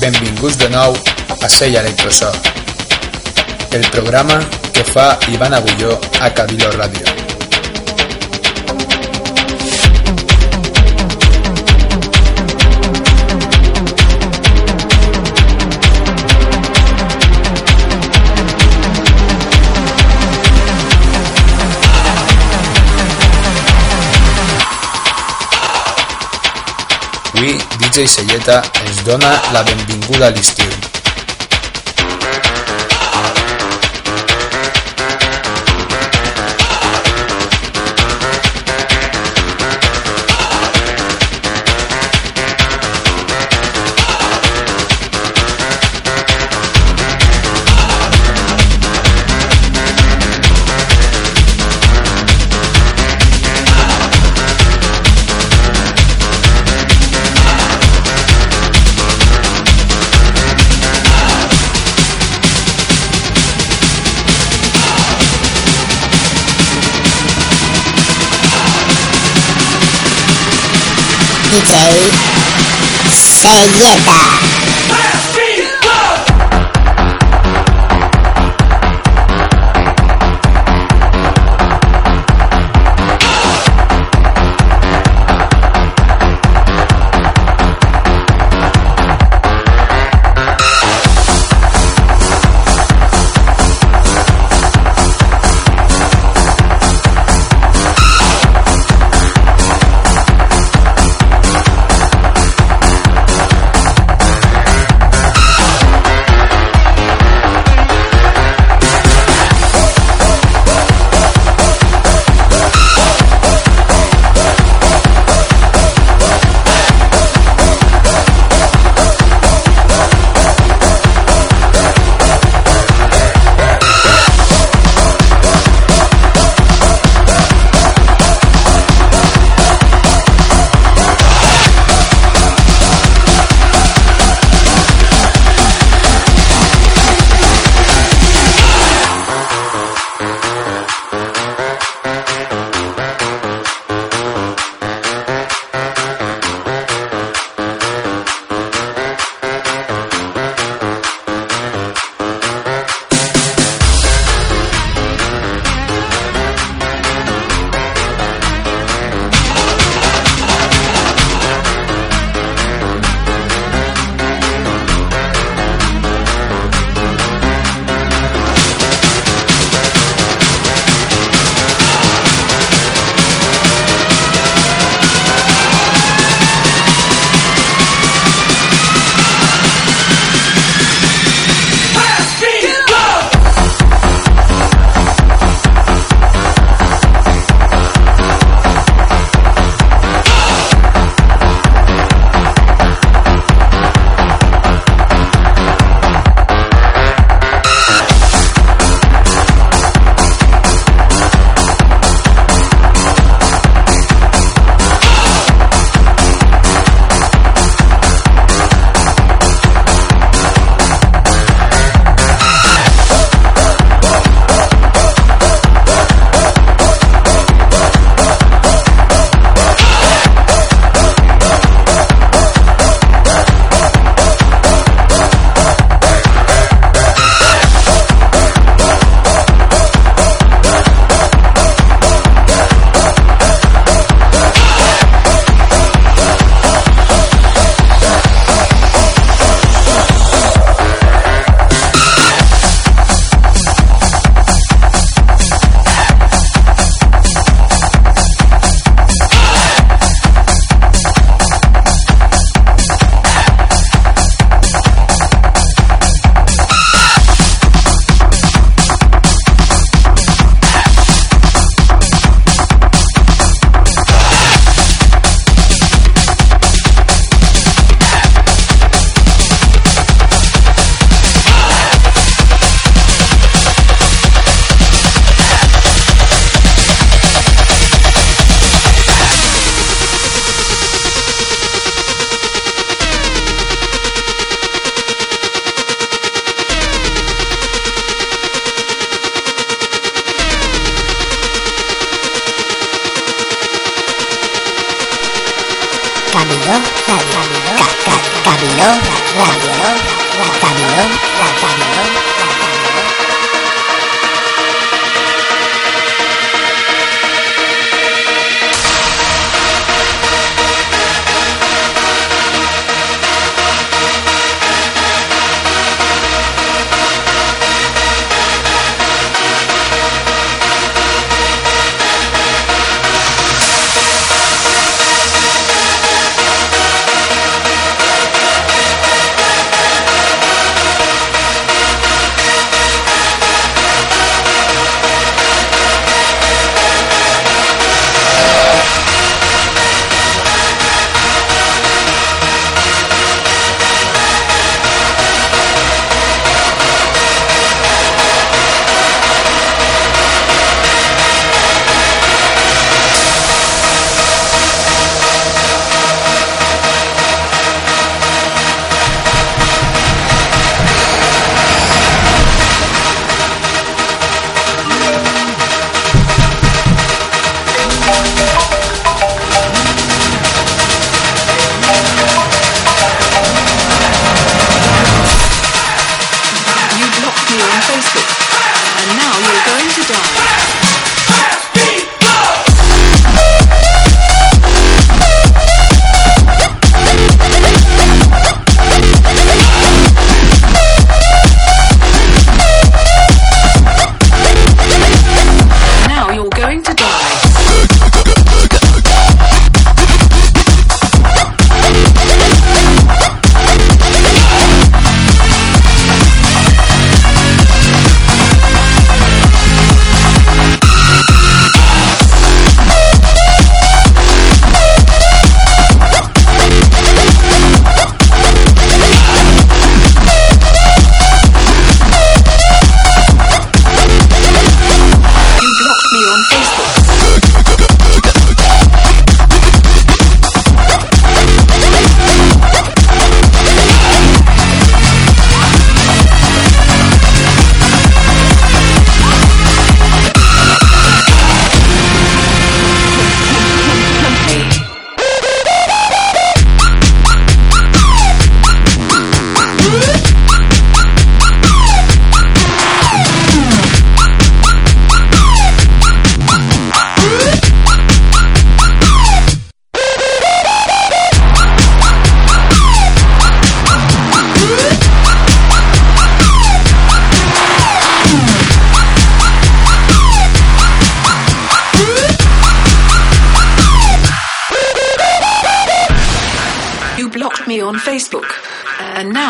Benvinguts de nou a Sell Electroshock, el programa que fa Ivan Agulló a Cabilo Ràdio. Avui, DJ Selleta ens dona la benvinguda a l'estiu. DJ Selleta. going to die.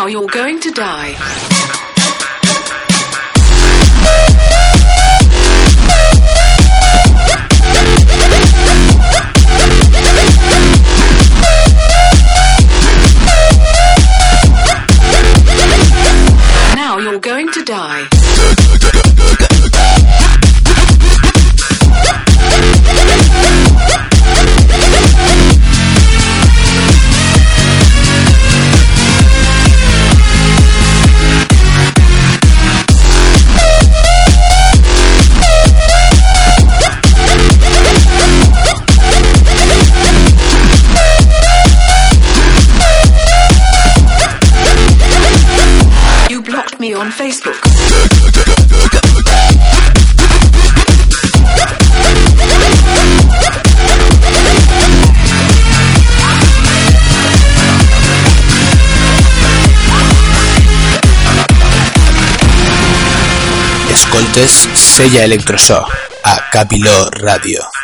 you're going to die. Contest sella Electroshock a Capiló Radio.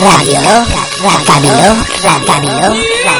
Radio, Radio, Radio, Radio, Radio.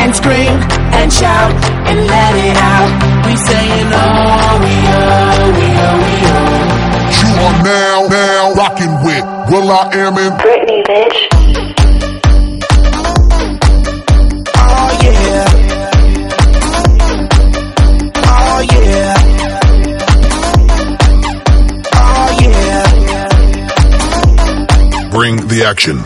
And scream and shout and let it out. We saying oh, we oh, we oh, we oh. You are now, now rocking with will.i.am in Britney, bitch. Oh yeah. Oh yeah. Oh yeah. Bring the action.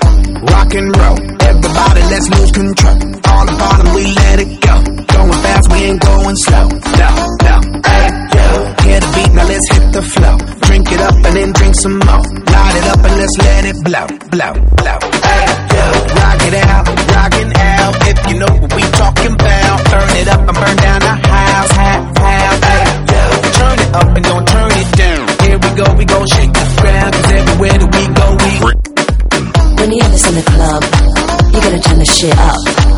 Rock and roll. Everybody, let's lose control. All the bottom, we let it go. Going fast, we ain't going slow. No, no. Hey, yo. Hear the beat, now let's hit the flow. Drink it up and then drink some more. Light it up and let's let it blow, blow, blow. Hey, yo, rock it out, rockin' out. If you know what we talking about, turn it up and burn down the house, house, house. Hey, yo, turn it up and don't turn it down. Here we go, we gon' shake the ground, cause everywhere that we go, we. When you have this in the club, you gotta turn the shit up.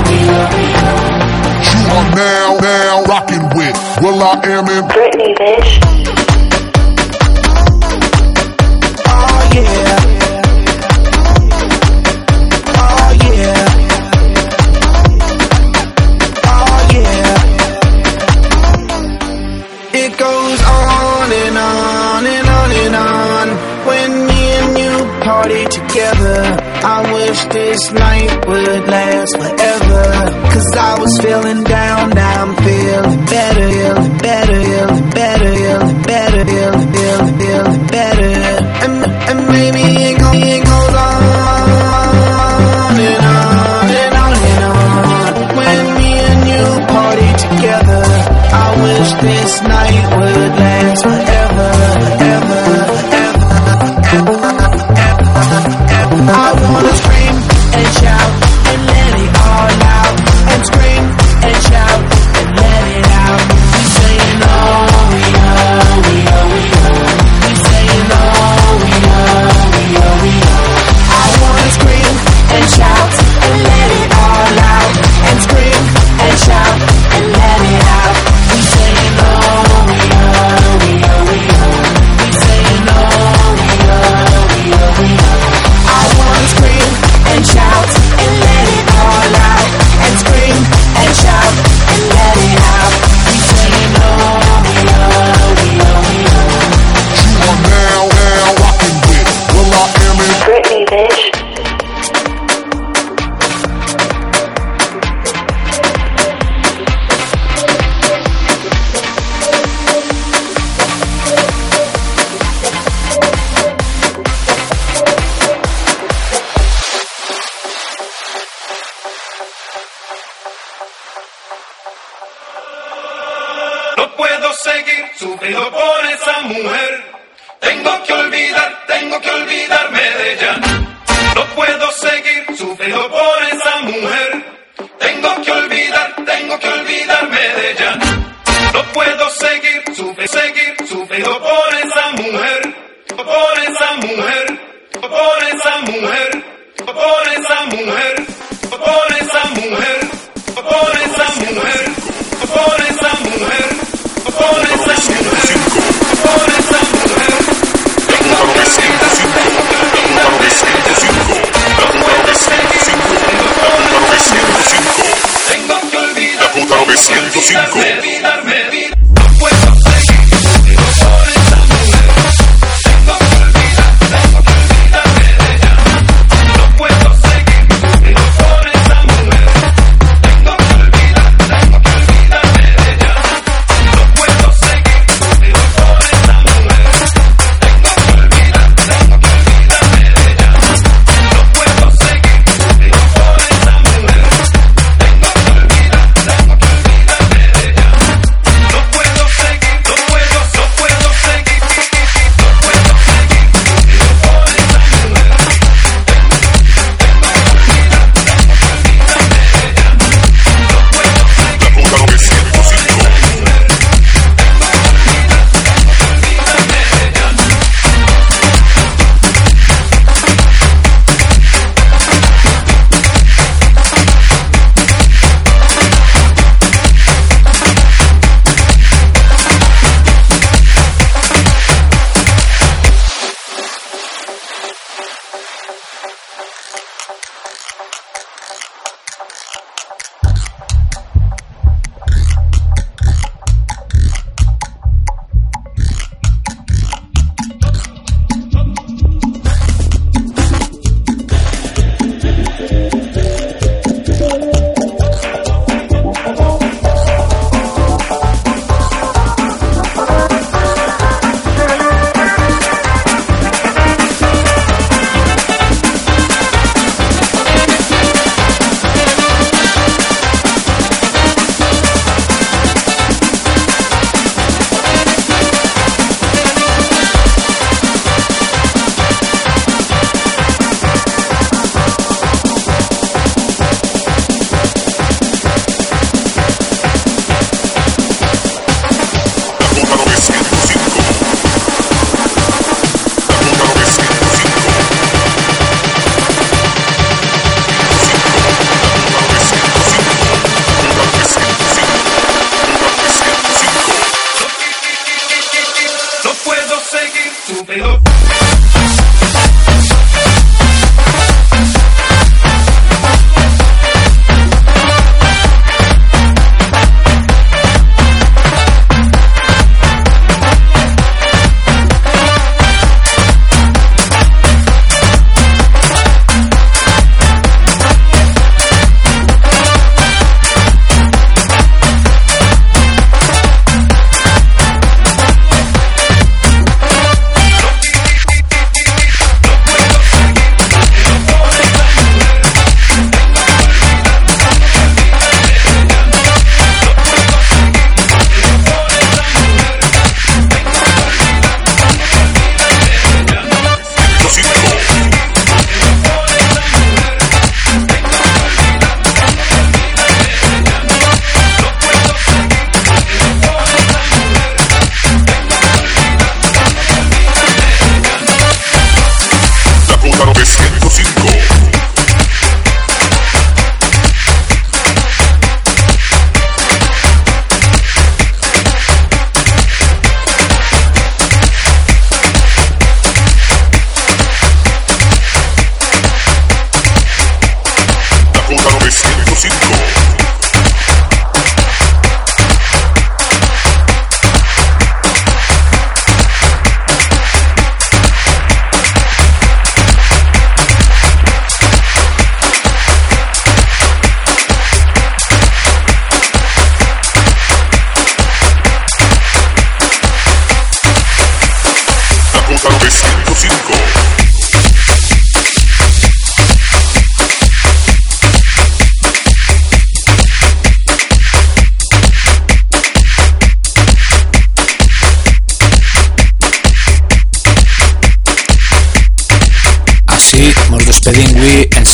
You are now, now rocking with will.i.am when Britney, bitch. you party together. I wish this night would last forever. Cause I was feeling down, now I'm feeling better, feeling better, feeling better, feeling better, feeling better, feeling better.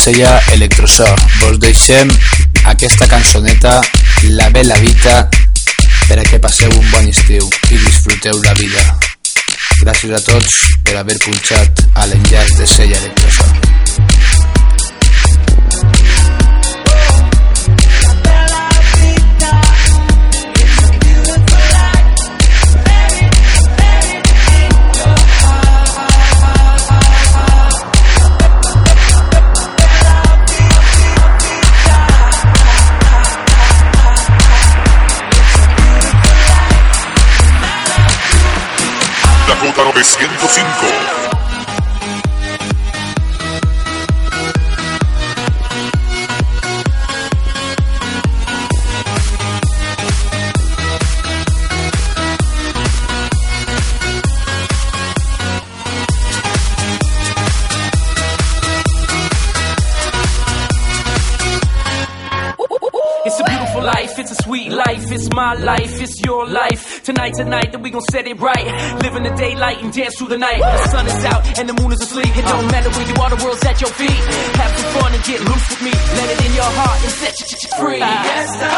Sella Electrosó. Vos deixem aquesta cançoneta La Bella Vita per a que passeu un bon estiu i disfruteu la vida. Gràcies a tots per haver punxat a l'enllaç de sella Electrosó. Dakota 905. It's a beautiful life, it's a sweet life, it's my life, it's your life. Tonight, tonight, that we gon' set it right. Live in the daylight and dance through the night. The sun is out and the moon is asleep. It don't matter where you are, the world's at your feet. Have some fun and get loose with me. Let it in your heart and set you free. Fiesta,